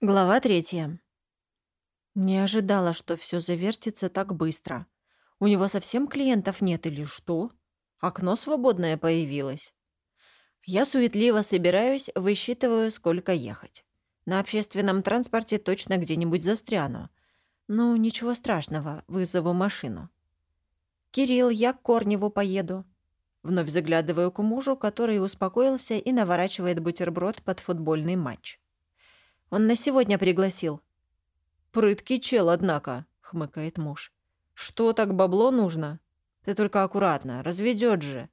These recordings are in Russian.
Глава третья. Не ожидала, что все завертится так быстро. У него совсем клиентов нет или что? Окно свободное появилось. Я суетливо собираюсь, высчитываю, сколько ехать. На общественном транспорте точно где-нибудь застряну. Ну, ничего страшного, вызову машину. «Кирилл, я к Корневу поеду». Вновь заглядываю к мужу, который успокоился и наворачивает бутерброд под футбольный матч. Он на сегодня пригласил». «Прыткий чел, однако», — хмыкает муж. «Что так бабло нужно? Ты только аккуратно, разведет же.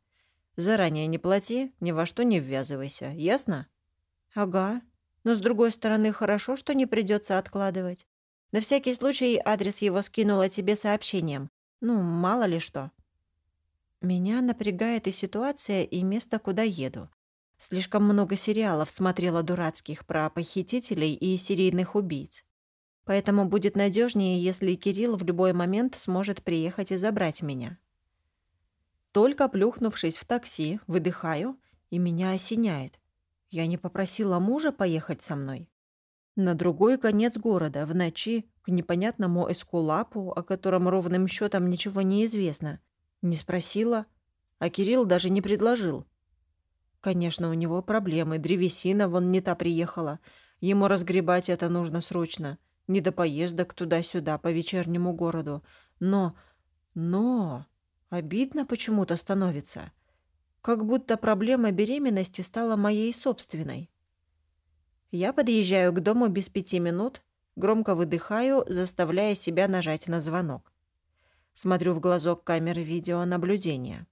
Заранее не плати, ни во что не ввязывайся, ясно?» «Ага. Но, с другой стороны, хорошо, что не придется откладывать. На всякий случай адрес его скинула тебе сообщением. Ну, мало ли что». Меня напрягает и ситуация, и место, куда еду. Слишком много сериалов смотрела дурацких про похитителей и серийных убийц. Поэтому будет надежнее, если Кирилл в любой момент сможет приехать и забрать меня. Только плюхнувшись в такси, выдыхаю, и меня осеняет. Я не попросила мужа поехать со мной. На другой конец города, в ночи, к непонятному эскулапу, о котором ровным счетом ничего не известно. Не спросила, а Кирилл даже не предложил. Конечно, у него проблемы. Древесина вон не та приехала. Ему разгребать это нужно срочно. Не до поездок туда-сюда по вечернему городу. Но... но... Обидно почему-то становится. Как будто проблема беременности стала моей собственной. Я подъезжаю к дому без пяти минут, громко выдыхаю, заставляя себя нажать на звонок. Смотрю в глазок камеры видеонаблюдения.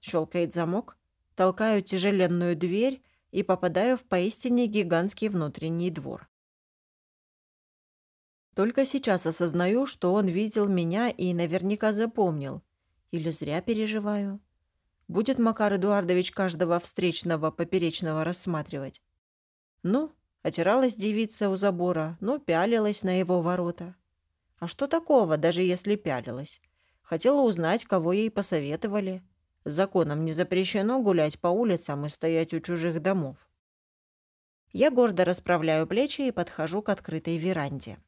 Щелкает замок, толкаю тяжеленную дверь и попадаю в поистине гигантский внутренний двор. Только сейчас осознаю, что он видел меня и наверняка запомнил. Или зря переживаю. Будет Макар Эдуардович каждого встречного поперечного рассматривать. Ну, отиралась девица у забора, ну, пялилась на его ворота. А что такого, даже если пялилась? Хотела узнать, кого ей посоветовали. Законом не запрещено гулять по улицам и стоять у чужих домов. Я гордо расправляю плечи и подхожу к открытой веранде.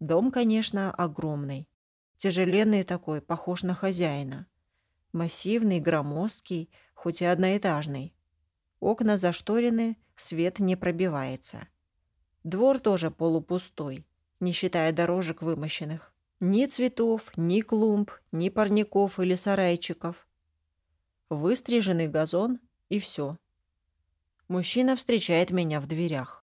Дом, конечно, огромный. Тяжеленный такой, похож на хозяина. Массивный, громоздкий, хоть и одноэтажный. Окна зашторены, свет не пробивается. Двор тоже полупустой, не считая дорожек вымощенных. Ни цветов, ни клумб, ни парников или сарайчиков выстриженный газон и все. Мужчина встречает меня в дверях.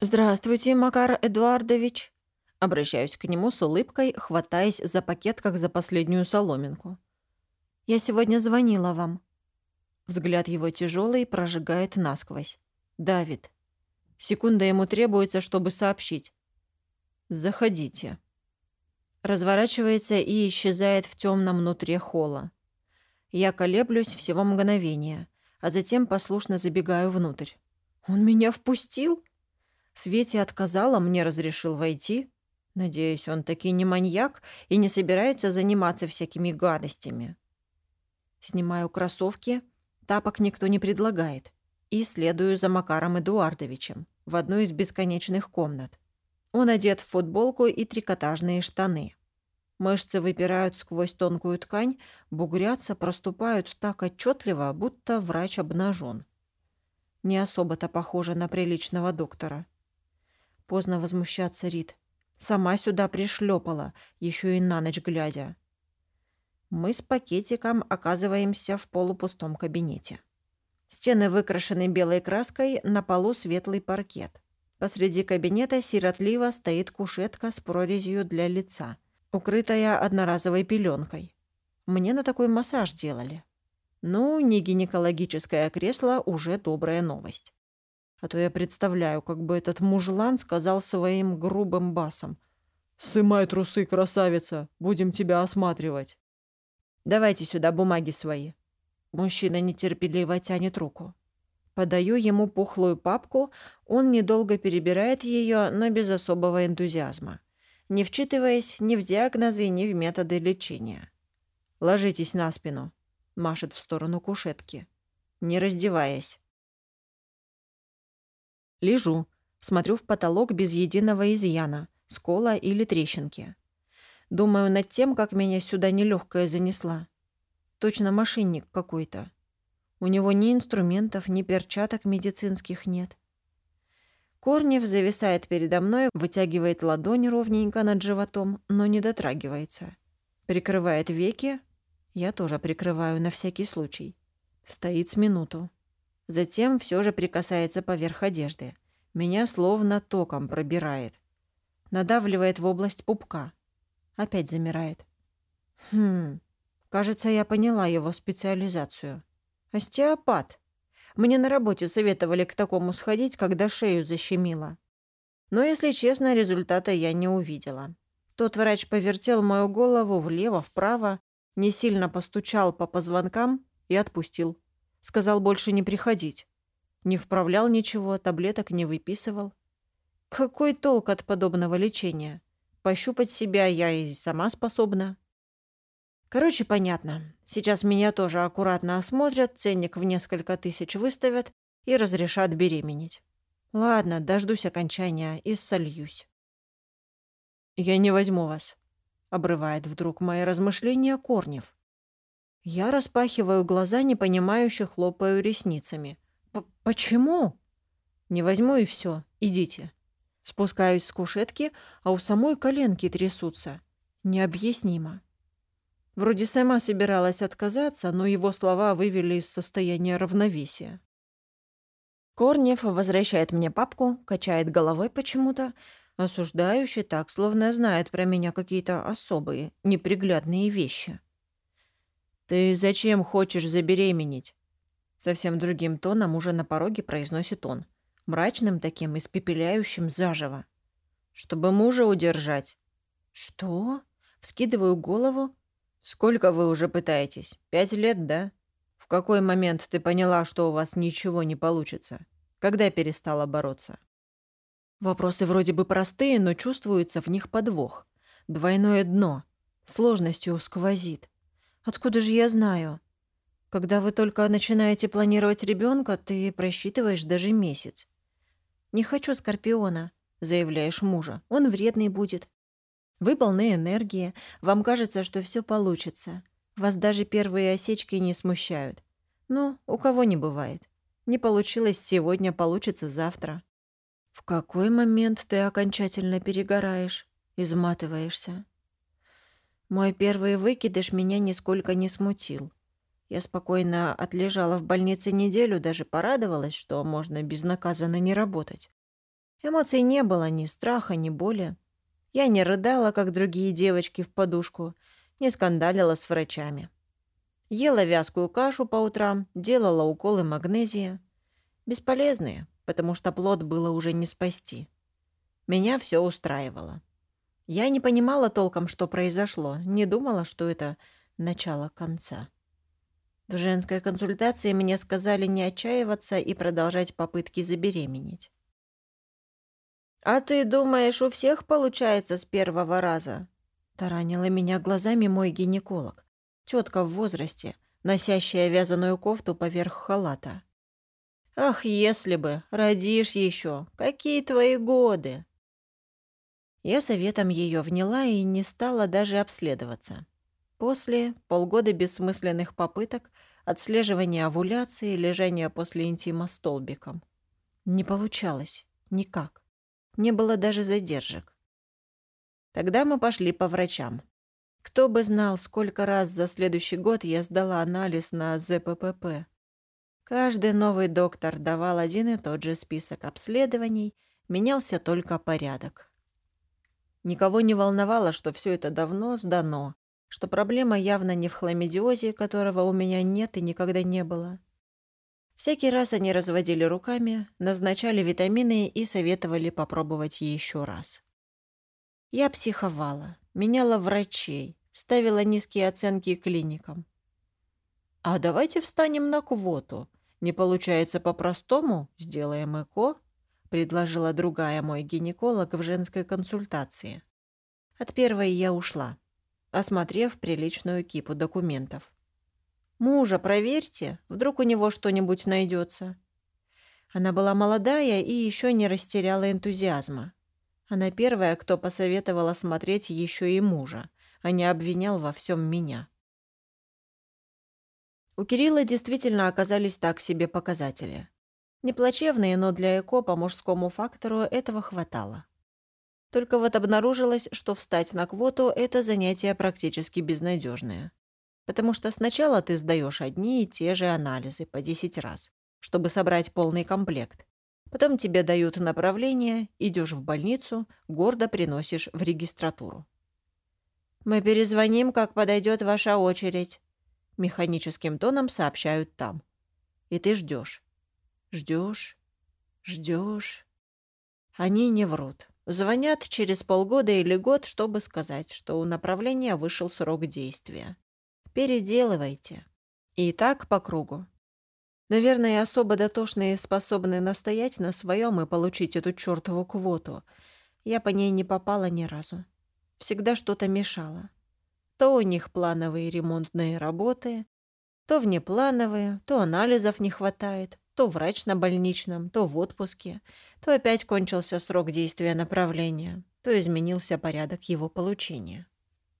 «Здравствуйте, Макар Эдуардович!» Обращаюсь к нему с улыбкой, хватаясь за пакет, как за последнюю соломинку. «Я сегодня звонила вам». Взгляд его тяжелый прожигает насквозь. Давид. Секунда ему требуется, чтобы сообщить. «Заходите». Разворачивается и исчезает в темном внутри холла. Я колеблюсь всего мгновения, а затем послушно забегаю внутрь. «Он меня впустил?» Свете отказала, мне разрешил войти. Надеюсь, он таки не маньяк и не собирается заниматься всякими гадостями. Снимаю кроссовки, тапок никто не предлагает, и следую за Макаром Эдуардовичем в одну из бесконечных комнат. Он одет в футболку и трикотажные штаны. Мышцы выпирают сквозь тонкую ткань, бугрятся, проступают так отчетливо, будто врач обнажен. Не особо-то похоже на приличного доктора. Поздно возмущаться, Рит. Сама сюда пришлепала, еще и на ночь глядя. Мы с пакетиком оказываемся в полупустом кабинете. Стены выкрашены белой краской, на полу светлый паркет. Посреди кабинета сиротливо стоит кушетка с прорезью для лица – укрытая одноразовой пеленкой. Мне на такой массаж делали. Ну, не гинекологическое кресло уже добрая новость. А то я представляю, как бы этот мужлан сказал своим грубым басом. «Сымай трусы, красавица, будем тебя осматривать». «Давайте сюда бумаги свои». Мужчина нетерпеливо тянет руку. Подаю ему пухлую папку, он недолго перебирает ее, но без особого энтузиазма не вчитываясь ни в диагнозы, ни в методы лечения. «Ложитесь на спину», — машет в сторону кушетки, не раздеваясь. Лежу, Смотрю в потолок без единого изъяна, скола или трещинки. Думаю над тем, как меня сюда нелегкая занесла. Точно мошенник какой-то. У него ни инструментов, ни перчаток медицинских нет. Корнев зависает передо мной, вытягивает ладонь ровненько над животом, но не дотрагивается. Прикрывает веки. Я тоже прикрываю на всякий случай. Стоит с минуту. Затем все же прикасается поверх одежды. Меня словно током пробирает. Надавливает в область пупка. Опять замирает. Хм, кажется, я поняла его специализацию. Остеопат. Мне на работе советовали к такому сходить, когда шею защемило. Но, если честно, результата я не увидела. Тот врач повертел мою голову влево-вправо, не сильно постучал по позвонкам и отпустил. Сказал больше не приходить. Не вправлял ничего, таблеток не выписывал. Какой толк от подобного лечения? Пощупать себя я и сама способна. Короче, понятно. Сейчас меня тоже аккуратно осмотрят, ценник в несколько тысяч выставят и разрешат беременеть. Ладно, дождусь окончания и сольюсь. «Я не возьму вас», — обрывает вдруг мои размышления Корнев. Я распахиваю глаза, непонимающе хлопаю ресницами. «Почему?» «Не возьму и все. Идите». Спускаюсь с кушетки, а у самой коленки трясутся. Необъяснимо. Вроде сама собиралась отказаться, но его слова вывели из состояния равновесия. Корнев возвращает мне папку, качает головой почему-то, осуждающий так, словно знает про меня какие-то особые, неприглядные вещи. «Ты зачем хочешь забеременеть?» Совсем другим тоном уже на пороге произносит он, мрачным таким, испепеляющим заживо. «Чтобы мужа удержать». «Что?» Вскидываю голову. «Сколько вы уже пытаетесь? Пять лет, да? В какой момент ты поняла, что у вас ничего не получится? Когда перестала бороться?» Вопросы вроде бы простые, но чувствуется в них подвох. Двойное дно. Сложностью сквозит. Откуда же я знаю? Когда вы только начинаете планировать ребенка, ты просчитываешь даже месяц. «Не хочу Скорпиона», — заявляешь мужа. «Он вредный будет». Вы полны энергии, вам кажется, что все получится. Вас даже первые осечки не смущают. Ну, у кого не бывает. Не получилось сегодня, получится завтра. В какой момент ты окончательно перегораешь, изматываешься? Мой первый выкидыш меня нисколько не смутил. Я спокойно отлежала в больнице неделю, даже порадовалась, что можно безнаказанно не работать. Эмоций не было, ни страха, ни боли. Я не рыдала, как другие девочки в подушку, не скандалила с врачами. Ела вязкую кашу по утрам, делала уколы магнезия. Бесполезные, потому что плод было уже не спасти. Меня все устраивало. Я не понимала толком, что произошло, не думала, что это начало конца. В женской консультации мне сказали не отчаиваться и продолжать попытки забеременеть. «А ты думаешь, у всех получается с первого раза?» Таранила меня глазами мой гинеколог. Тетка в возрасте, носящая вязаную кофту поверх халата. «Ах, если бы! Родишь еще! Какие твои годы!» Я советом ее вняла и не стала даже обследоваться. После полгода бессмысленных попыток, отслеживания овуляции, лежания после интима столбиком. Не получалось. Никак. Не было даже задержек. Тогда мы пошли по врачам. Кто бы знал, сколько раз за следующий год я сдала анализ на ЗППП. Каждый новый доктор давал один и тот же список обследований, менялся только порядок. Никого не волновало, что все это давно сдано, что проблема явно не в хламидиозе, которого у меня нет и никогда не было. Всякий раз они разводили руками, назначали витамины и советовали попробовать еще раз. Я психовала, меняла врачей, ставила низкие оценки клиникам. «А давайте встанем на квоту. Не получается по-простому, сделаем ЭКО», — предложила другая мой гинеколог в женской консультации. От первой я ушла, осмотрев приличную кипу документов. «Мужа проверьте, вдруг у него что-нибудь найдется». Она была молодая и еще не растеряла энтузиазма. Она первая, кто посоветовала смотреть еще и мужа, а не обвинял во всем меня. У Кирилла действительно оказались так себе показатели. Неплачевные, но для ЭКО по мужскому фактору этого хватало. Только вот обнаружилось, что встать на квоту – это занятие практически безнадежное. Потому что сначала ты сдаешь одни и те же анализы по 10 раз, чтобы собрать полный комплект. Потом тебе дают направление, идешь в больницу, гордо приносишь в регистратуру. «Мы перезвоним, как подойдет ваша очередь», – механическим тоном сообщают там. И ты ждешь. Ждешь, ждешь. Они не врут. Звонят через полгода или год, чтобы сказать, что у направления вышел срок действия. Переделывайте. И так по кругу. Наверное, особо дотошные способны настоять на своем и получить эту чертову квоту. Я по ней не попала ни разу. Всегда что-то мешало. То у них плановые ремонтные работы, то внеплановые, то анализов не хватает, то врач на больничном, то в отпуске, то опять кончился срок действия направления, то изменился порядок его получения.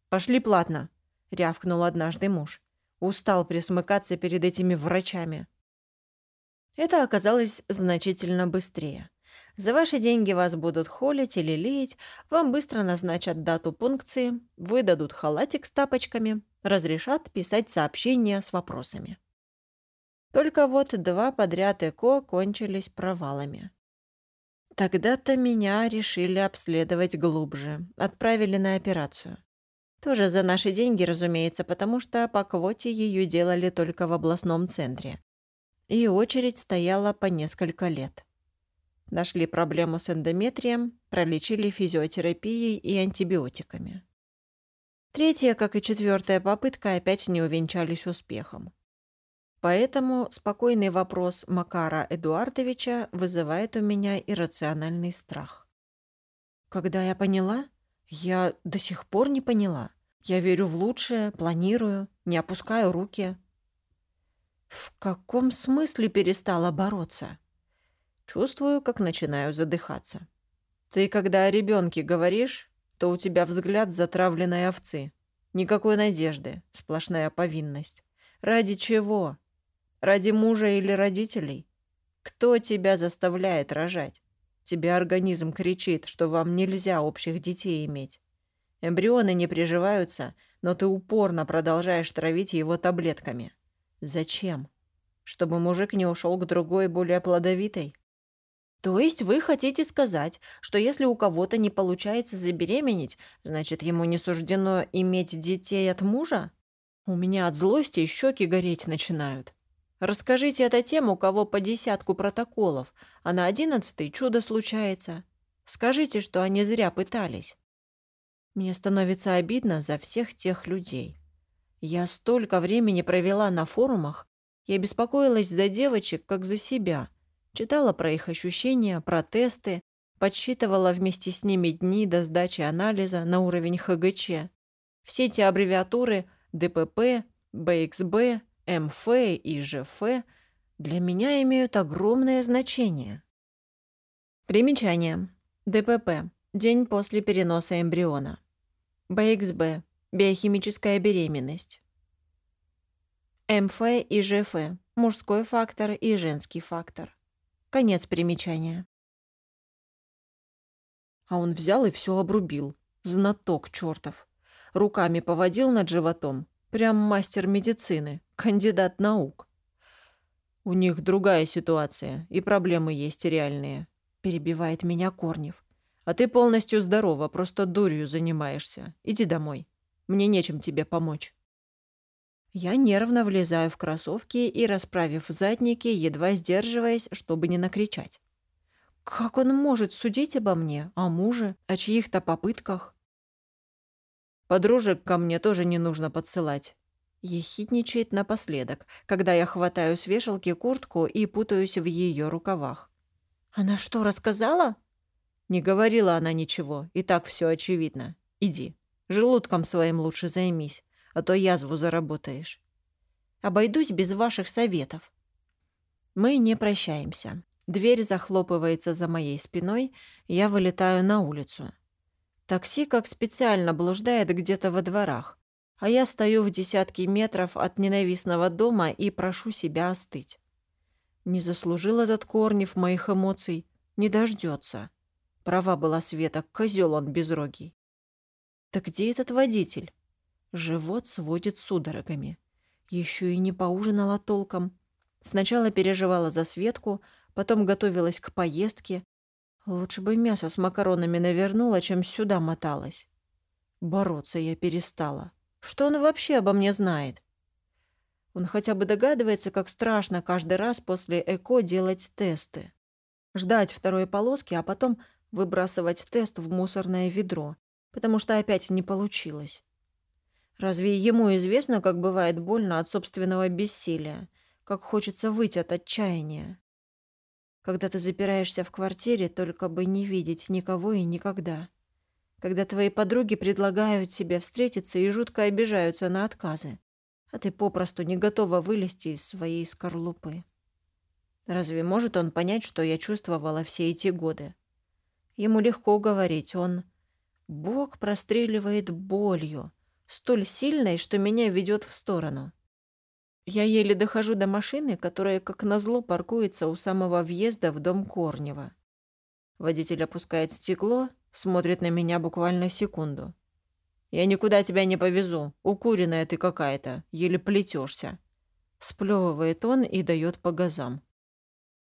«Пошли платно», — рявкнул однажды муж. Устал присмыкаться перед этими врачами. Это оказалось значительно быстрее. За ваши деньги вас будут холить или леять, вам быстро назначат дату пункции, выдадут халатик с тапочками, разрешат писать сообщения с вопросами. Только вот два подряд ЭКО кончились провалами. Тогда-то меня решили обследовать глубже, отправили на операцию. Тоже за наши деньги, разумеется, потому что по квоте ее делали только в областном центре. И очередь стояла по несколько лет. Нашли проблему с эндометрием, пролечили физиотерапией и антибиотиками. Третья, как и четвертая попытка опять не увенчались успехом. Поэтому спокойный вопрос Макара Эдуардовича вызывает у меня иррациональный страх. Когда я поняла, я до сих пор не поняла. Я верю в лучшее, планирую, не опускаю руки. В каком смысле перестала бороться? Чувствую, как начинаю задыхаться. Ты, когда о ребенке говоришь, то у тебя взгляд затравленной овцы. Никакой надежды, сплошная повинность. Ради чего? Ради мужа или родителей? Кто тебя заставляет рожать? Тебе организм кричит, что вам нельзя общих детей иметь. Эмбрионы не приживаются, но ты упорно продолжаешь травить его таблетками. Зачем? Чтобы мужик не ушел к другой, более плодовитой? То есть вы хотите сказать, что если у кого-то не получается забеременеть, значит, ему не суждено иметь детей от мужа? У меня от злости щеки гореть начинают. Расскажите это тем, у кого по десятку протоколов, а на одиннадцатый чудо случается. Скажите, что они зря пытались. Мне становится обидно за всех тех людей. Я столько времени провела на форумах, я беспокоилась за девочек, как за себя. Читала про их ощущения, про тесты, подсчитывала вместе с ними дни до сдачи анализа на уровень ХГЧ. Все эти аббревиатуры ДПП, БХБ, МФ и ЖФ для меня имеют огромное значение. Примечание. ДПП. День после переноса эмбриона. БХБ. Биохимическая беременность. МФ и ЖФ. Мужской фактор и женский фактор. Конец примечания. А он взял и все обрубил. Знаток чертов. Руками поводил над животом. Прям мастер медицины кандидат наук. У них другая ситуация, и проблемы есть реальные. Перебивает меня Корнев. А ты полностью здорова, просто дурью занимаешься. Иди домой. Мне нечем тебе помочь. Я нервно влезаю в кроссовки и, расправив задники, едва сдерживаясь, чтобы не накричать. Как он может судить обо мне, о муже, о чьих-то попытках? Подружек ко мне тоже не нужно подсылать. Ехидничает напоследок, когда я хватаю с вешалки куртку и путаюсь в ее рукавах. «Она что, рассказала?» Не говорила она ничего, и так все очевидно. Иди, желудком своим лучше займись, а то язву заработаешь. Обойдусь без ваших советов. Мы не прощаемся. Дверь захлопывается за моей спиной, я вылетаю на улицу. Такси как специально блуждает где-то во дворах, а я стою в десятке метров от ненавистного дома и прошу себя остыть. Не заслужил этот Корнев моих эмоций, не дождется. Права была Света, козел он безрогий. Так где этот водитель? Живот сводит судорогами. Еще и не поужинала толком. Сначала переживала за Светку, потом готовилась к поездке. Лучше бы мясо с макаронами навернула, чем сюда моталась. Бороться я перестала. Что он вообще обо мне знает? Он хотя бы догадывается, как страшно каждый раз после ЭКО делать тесты. Ждать второй полоски, а потом выбрасывать тест в мусорное ведро, потому что опять не получилось. Разве ему известно, как бывает больно от собственного бессилия, как хочется выйти от отчаяния? Когда ты запираешься в квартире, только бы не видеть никого и никогда. Когда твои подруги предлагают тебе встретиться и жутко обижаются на отказы, а ты попросту не готова вылезти из своей скорлупы. Разве может он понять, что я чувствовала все эти годы? Ему легко говорить, он... Бог простреливает болью, столь сильной, что меня ведет в сторону. Я еле дохожу до машины, которая, как назло, паркуется у самого въезда в дом Корнева. Водитель опускает стекло, смотрит на меня буквально секунду. «Я никуда тебя не повезу. Укуренная ты какая-то. Еле плетешься. Сплевывает он и дает по газам.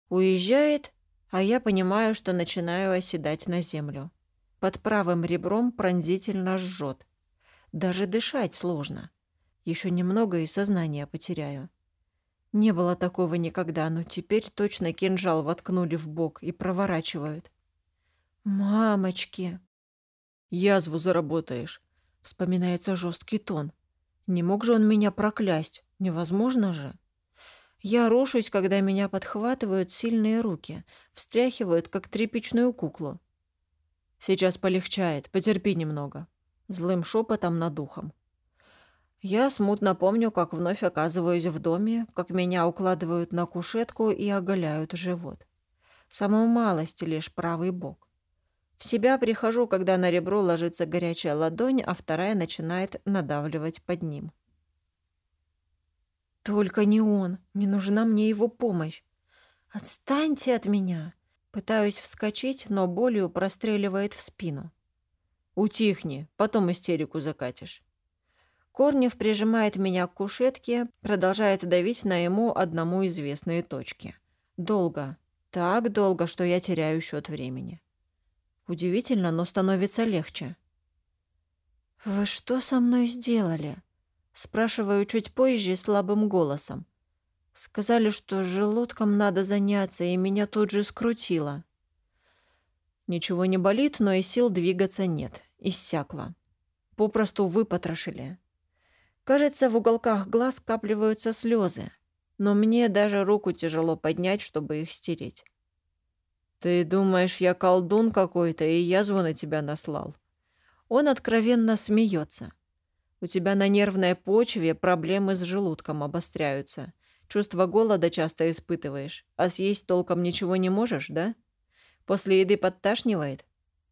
Уезжает, а я понимаю, что начинаю оседать на землю. Под правым ребром пронзительно жжет. Даже дышать сложно. Еще немного и сознание потеряю. Не было такого никогда, но теперь точно кинжал воткнули в бок и проворачивают. «Мамочки!» «Язву заработаешь», — вспоминается жесткий тон. «Не мог же он меня проклясть? Невозможно же!» Я рушусь, когда меня подхватывают сильные руки, встряхивают, как тряпичную куклу. Сейчас полегчает, потерпи немного. Злым шепотом над ухом. Я смутно помню, как вновь оказываюсь в доме, как меня укладывают на кушетку и оголяют живот. Самую малость лишь правый бок. В себя прихожу, когда на ребро ложится горячая ладонь, а вторая начинает надавливать под ним. Только не он, не нужна мне его помощь. Отстаньте от меня. Пытаюсь вскочить, но болью простреливает в спину. Утихни, потом истерику закатишь. Корнев прижимает меня к кушетке, продолжает давить на ему одному известные точки. Долго, так долго, что я теряю счет времени. Удивительно, но становится легче. «Вы что со мной сделали?» Спрашиваю чуть позже слабым голосом. Сказали, что желудком надо заняться, и меня тут же скрутило. Ничего не болит, но и сил двигаться нет. Иссякло. Попросту выпотрошили. Кажется, в уголках глаз скапливаются слезы, но мне даже руку тяжело поднять, чтобы их стереть. «Ты думаешь, я колдун какой-то и язву на тебя наслал?» Он откровенно смеется. «У тебя на нервной почве проблемы с желудком обостряются. Чувство голода часто испытываешь, а съесть толком ничего не можешь, да? После еды подташнивает?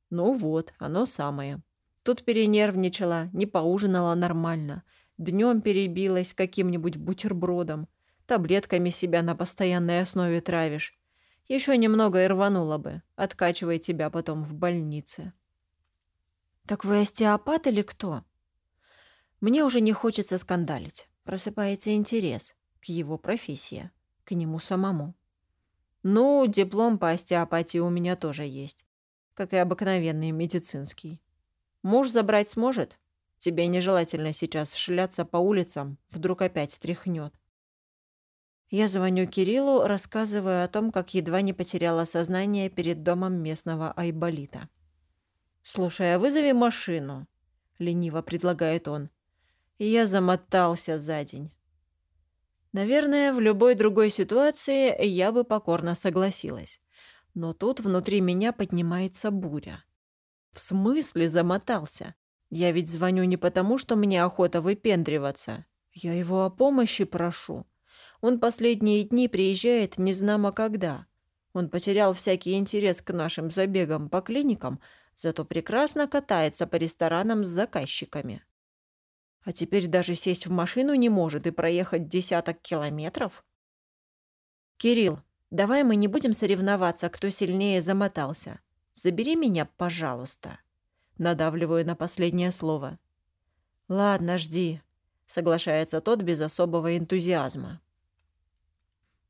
Ну вот, оно самое. Тут перенервничала, не поужинала нормально. Днем перебилась каким-нибудь бутербродом. Таблетками себя на постоянной основе травишь. Еще немного и рванула бы, откачивая тебя потом в больнице. «Так вы остеопат или кто?» Мне уже не хочется скандалить. Просыпается интерес к его профессии, к нему самому. Ну, диплом по остеопатии у меня тоже есть, как и обыкновенный медицинский. Муж забрать сможет? Тебе нежелательно сейчас шляться по улицам, вдруг опять тряхнет. Я звоню Кириллу, рассказываю о том, как едва не потеряла сознание перед домом местного Айболита. «Слушай, а вызови машину», — лениво предлагает он. И я замотался за день. Наверное, в любой другой ситуации я бы покорно согласилась. Но тут внутри меня поднимается буря. В смысле замотался? Я ведь звоню не потому, что мне охота выпендриваться. Я его о помощи прошу. Он последние дни приезжает незнамо когда. Он потерял всякий интерес к нашим забегам по клиникам, зато прекрасно катается по ресторанам с заказчиками. А теперь даже сесть в машину не может и проехать десяток километров. «Кирилл, давай мы не будем соревноваться, кто сильнее замотался. Забери меня, пожалуйста». Надавливаю на последнее слово. «Ладно, жди», — соглашается тот без особого энтузиазма.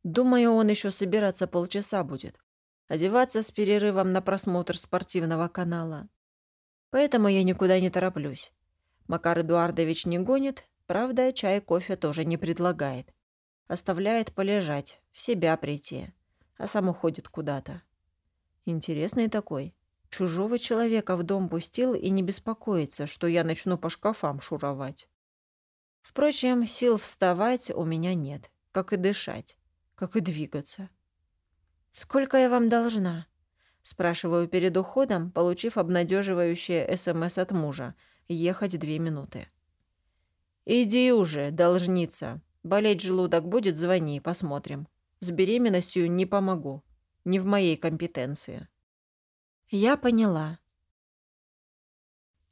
Думаю, он еще собираться полчаса будет. Одеваться с перерывом на просмотр спортивного канала. Поэтому я никуда не тороплюсь. Макар Эдуардович не гонит, правда, чай, кофе тоже не предлагает. Оставляет полежать, в себя прийти, а сам уходит куда-то. Интересный такой. Чужого человека в дом пустил и не беспокоится, что я начну по шкафам шуровать. Впрочем, сил вставать у меня нет, как и дышать как и двигаться. «Сколько я вам должна?» Спрашиваю перед уходом, получив обнадеживающее СМС от мужа. Ехать две минуты. «Иди уже, должница. Болеть желудок будет, звони, посмотрим. С беременностью не помогу. Не в моей компетенции». «Я поняла».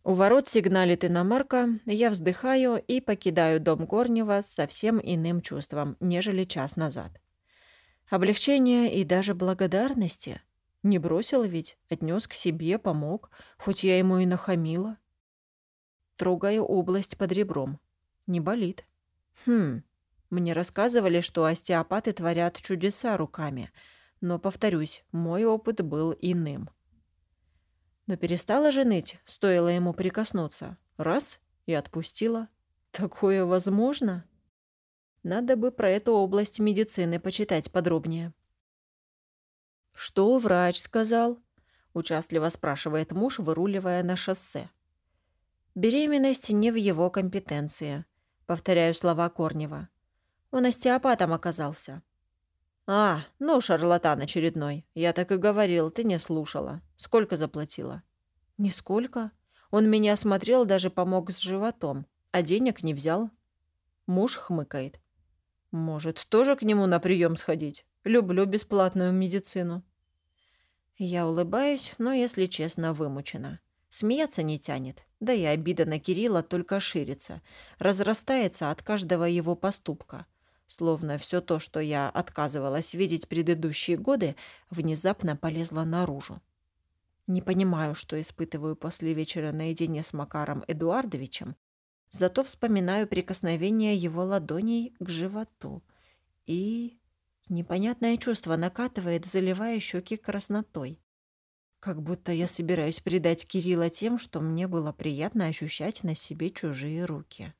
У ворот сигналит иномарка, я вздыхаю и покидаю дом Корнева с совсем иным чувством, нежели час назад. Облегчения и даже благодарности. Не бросил ведь, отнес к себе, помог, хоть я ему и нахамила. Трогаю область под ребром. Не болит. Хм, мне рассказывали, что остеопаты творят чудеса руками, но, повторюсь, мой опыт был иным. Но перестала же ныть, стоило ему прикоснуться. Раз — и отпустила. Такое возможно? Надо бы про эту область медицины почитать подробнее. «Что врач сказал?» – участливо спрашивает муж, выруливая на шоссе. «Беременность не в его компетенции», – повторяю слова Корнева. «Он остеопатом оказался». «А, ну, шарлатан очередной. Я так и говорил, ты не слушала. Сколько заплатила?» «Нисколько. Он меня осмотрел, даже помог с животом, а денег не взял». Муж хмыкает. Может, тоже к нему на прием сходить? Люблю бесплатную медицину. Я улыбаюсь, но, если честно, вымучена. Смеяться не тянет. Да и обида на Кирилла только ширится, разрастается от каждого его поступка. Словно все то, что я отказывалась видеть предыдущие годы, внезапно полезло наружу. Не понимаю, что испытываю после вечера наедине с Макаром Эдуардовичем, Зато вспоминаю прикосновение его ладоней к животу. И непонятное чувство накатывает, заливая щеки краснотой. Как будто я собираюсь предать Кирилла тем, что мне было приятно ощущать на себе чужие руки.